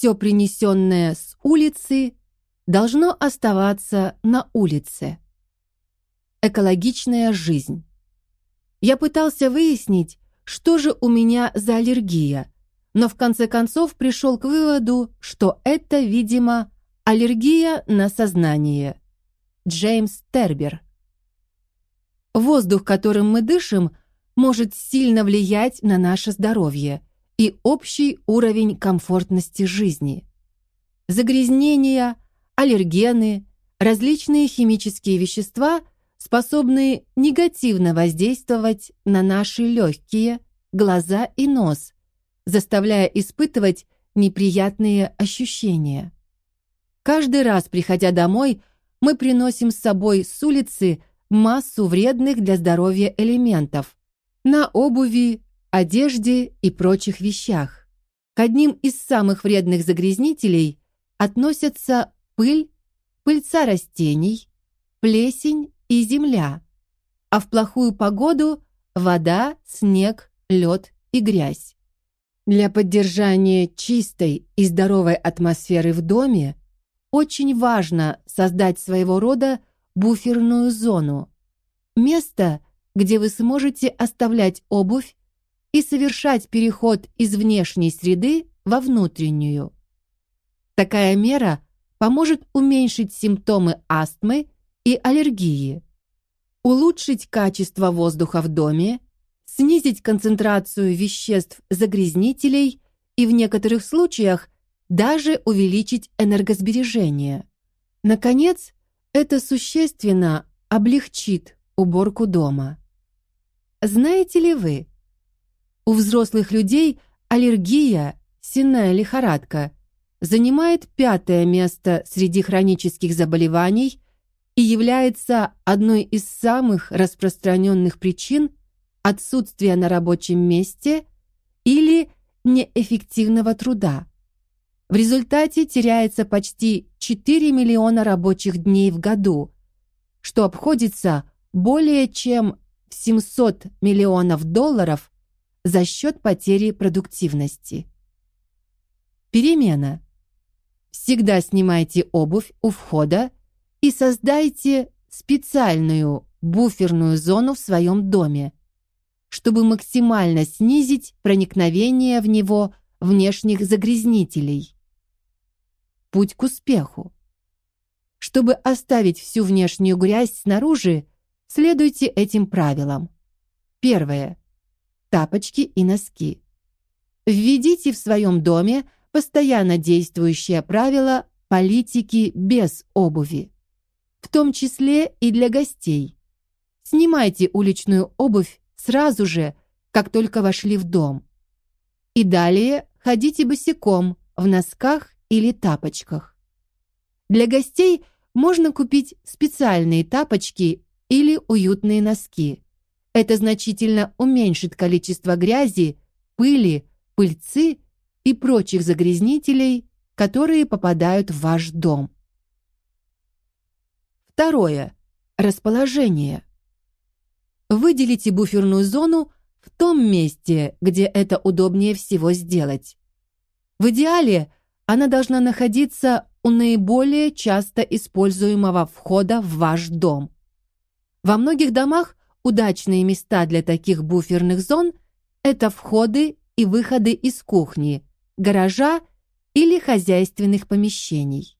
Все принесенное с улицы должно оставаться на улице. Экологичная жизнь. Я пытался выяснить, что же у меня за аллергия, но в конце концов пришел к выводу, что это, видимо, аллергия на сознание. Джеймс Тербер. Воздух, которым мы дышим, может сильно влиять на наше здоровье и общий уровень комфортности жизни. Загрязнения, аллергены, различные химические вещества способны негативно воздействовать на наши легкие, глаза и нос, заставляя испытывать неприятные ощущения. Каждый раз, приходя домой, мы приносим с собой с улицы массу вредных для здоровья элементов на обуви, одежде и прочих вещах. К одним из самых вредных загрязнителей относятся пыль, пыльца растений, плесень и земля, а в плохую погоду вода, снег, лед и грязь. Для поддержания чистой и здоровой атмосферы в доме очень важно создать своего рода буферную зону. Место, где вы сможете оставлять обувь и совершать переход из внешней среды во внутреннюю. Такая мера поможет уменьшить симптомы астмы и аллергии, улучшить качество воздуха в доме, снизить концентрацию веществ-загрязнителей и в некоторых случаях даже увеличить энергосбережение. Наконец, это существенно облегчит уборку дома. Знаете ли вы, у взрослых людей аллергия, сенная лихорадка, занимает пятое место среди хронических заболеваний и является одной из самых распространенных причин отсутствия на рабочем месте или неэффективного труда. В результате теряется почти 4 миллиона рабочих дней в году, что обходится более чем в 700 миллионов долларов за счет потери продуктивности. Перемена. Всегда снимайте обувь у входа и создайте специальную буферную зону в своем доме, чтобы максимально снизить проникновение в него внешних загрязнителей путь к успеху. Чтобы оставить всю внешнюю грязь снаружи, следуйте этим правилам. Первое. Тапочки и носки. Введите в своем доме постоянно действующее правило политики без обуви, в том числе и для гостей. Снимайте уличную обувь сразу же, как только вошли в дом. И далее ходите босиком в носках или тапочках. Для гостей можно купить специальные тапочки или уютные носки. Это значительно уменьшит количество грязи, пыли, пыльцы и прочих загрязнителей, которые попадают в ваш дом. Второе. Расположение. Выделите буферную зону в том месте, где это удобнее всего сделать. В идеале она должна находиться у наиболее часто используемого входа в ваш дом. Во многих домах удачные места для таких буферных зон – это входы и выходы из кухни, гаража или хозяйственных помещений.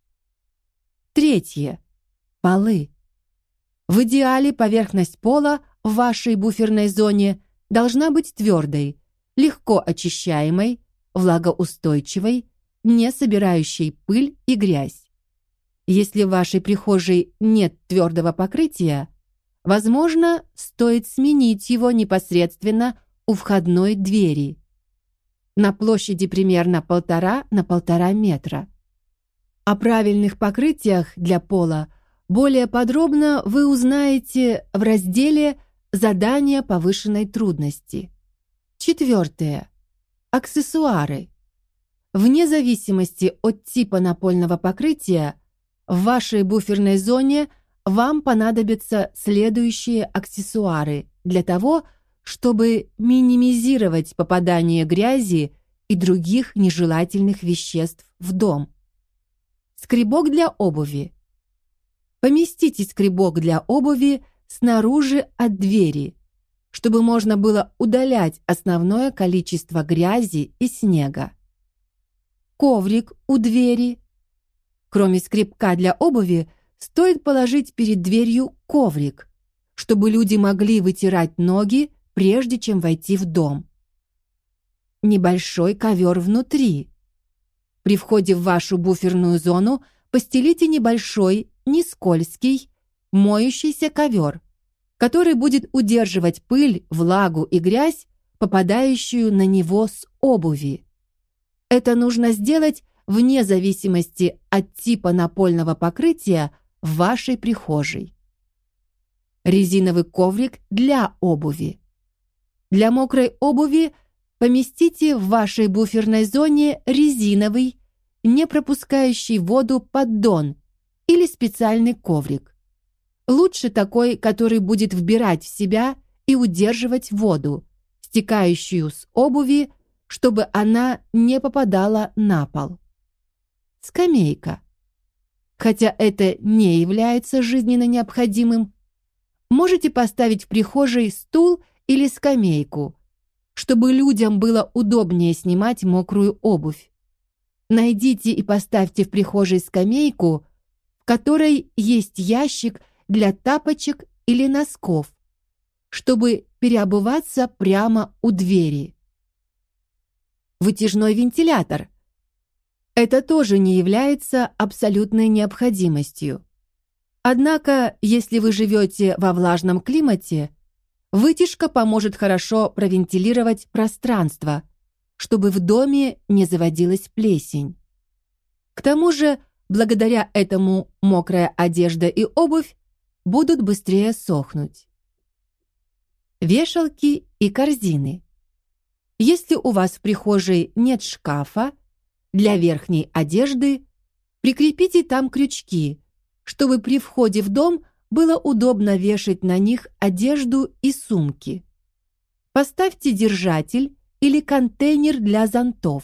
Третье. Полы. В идеале поверхность пола в вашей буферной зоне должна быть твердой, легко очищаемой, влагоустойчивой не собирающий пыль и грязь. Если в вашей прихожей нет твердого покрытия, возможно, стоит сменить его непосредственно у входной двери на площади примерно полтора на полтора метра. О правильных покрытиях для пола более подробно вы узнаете в разделе «Задания повышенной трудности». Четвертое. Аксессуары. Вне зависимости от типа напольного покрытия, в вашей буферной зоне вам понадобятся следующие аксессуары для того, чтобы минимизировать попадание грязи и других нежелательных веществ в дом. Скребок для обуви. Поместите скребок для обуви снаружи от двери, чтобы можно было удалять основное количество грязи и снега. Коврик у двери. Кроме скребка для обуви, стоит положить перед дверью коврик, чтобы люди могли вытирать ноги, прежде чем войти в дом. Небольшой ковер внутри. При входе в вашу буферную зону постелите небольшой, не скользкий, моющийся ковер, который будет удерживать пыль, влагу и грязь, попадающую на него с обуви. Это нужно сделать вне зависимости от типа напольного покрытия в вашей прихожей. Резиновый коврик для обуви. Для мокрой обуви поместите в вашей буферной зоне резиновый, не пропускающий воду поддон или специальный коврик. Лучше такой, который будет вбирать в себя и удерживать воду, стекающую с обуви, чтобы она не попадала на пол. Скамейка. Хотя это не является жизненно необходимым, можете поставить в прихожей стул или скамейку, чтобы людям было удобнее снимать мокрую обувь. Найдите и поставьте в прихожей скамейку, в которой есть ящик для тапочек или носков, чтобы переобуваться прямо у двери. Вытяжной вентилятор. Это тоже не является абсолютной необходимостью. Однако, если вы живете во влажном климате, вытяжка поможет хорошо провентилировать пространство, чтобы в доме не заводилась плесень. К тому же, благодаря этому мокрая одежда и обувь будут быстрее сохнуть. Вешалки и корзины. Если у вас в прихожей нет шкафа, для верхней одежды прикрепите там крючки – чтобы при входе в дом было удобно вешать на них одежду и сумки. Поставьте держатель или контейнер для зонтов,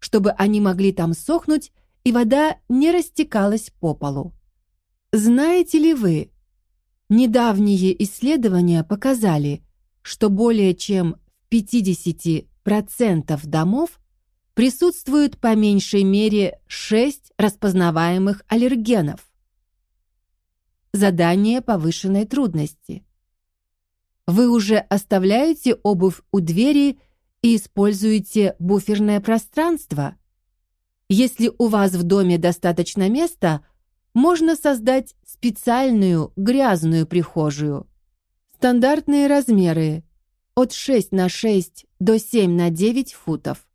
чтобы они могли там сохнуть и вода не растекалась по полу. Знаете ли вы, недавние исследования показали, что более чем в 50% домов присутствует по меньшей мере 6 распознаваемых аллергенов. Задание повышенной трудности. Вы уже оставляете обувь у двери и используете буферное пространство? Если у вас в доме достаточно места, можно создать специальную грязную прихожую. Стандартные размеры от 6 на 6 до 7 на 9 футов.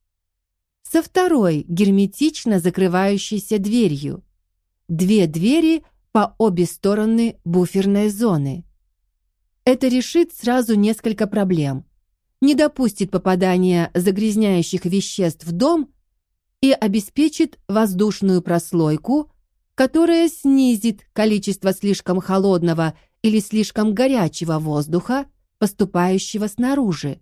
Со второй герметично закрывающейся дверью. Две двери по обе стороны буферной зоны. Это решит сразу несколько проблем. Не допустит попадания загрязняющих веществ в дом и обеспечит воздушную прослойку, которая снизит количество слишком холодного или слишком горячего воздуха, поступающего снаружи,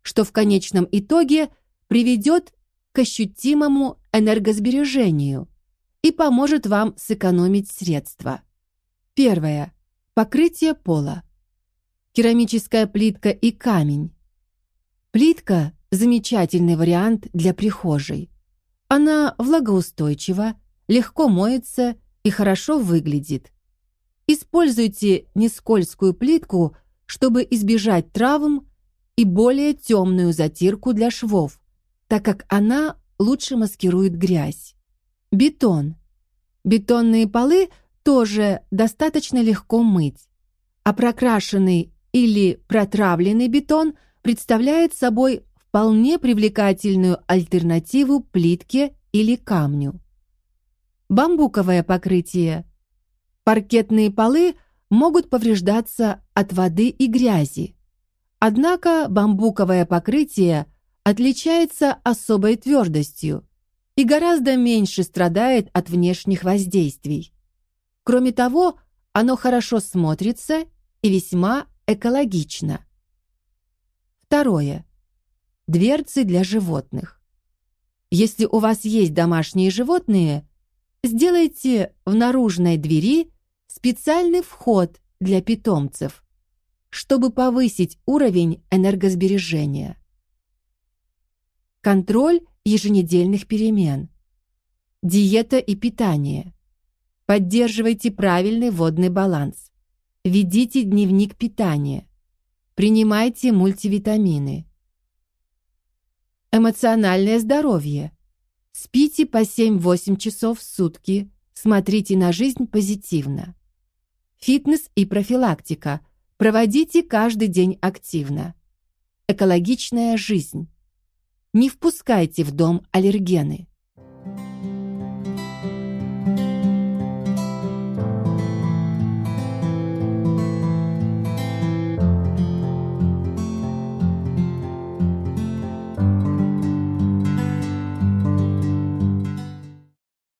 что в конечном итоге приведет к ощутимому энергосбережению – и поможет вам сэкономить средства. Первое. Покрытие пола. Керамическая плитка и камень. Плитка – замечательный вариант для прихожей. Она влагоустойчива, легко моется и хорошо выглядит. Используйте нескользкую плитку, чтобы избежать травм и более темную затирку для швов, так как она лучше маскирует грязь. Бетон. Бетонные полы тоже достаточно легко мыть, а прокрашенный или протравленный бетон представляет собой вполне привлекательную альтернативу плитке или камню. Бамбуковое покрытие. Паркетные полы могут повреждаться от воды и грязи. Однако бамбуковое покрытие отличается особой твердостью и гораздо меньше страдает от внешних воздействий. Кроме того, оно хорошо смотрится и весьма экологично. Второе. Дверцы для животных. Если у вас есть домашние животные, сделайте в наружной двери специальный вход для питомцев, чтобы повысить уровень энергосбережения. Контроль еженедельных перемен. Диета и питание. Поддерживайте правильный водный баланс. Ведите дневник питания. Принимайте мультивитамины. Эмоциональное здоровье. Спите по 7-8 часов в сутки. Смотрите на жизнь позитивно. Фитнес и профилактика. Проводите каждый день активно. Экологичная жизнь. Не впускайте в дом аллергены.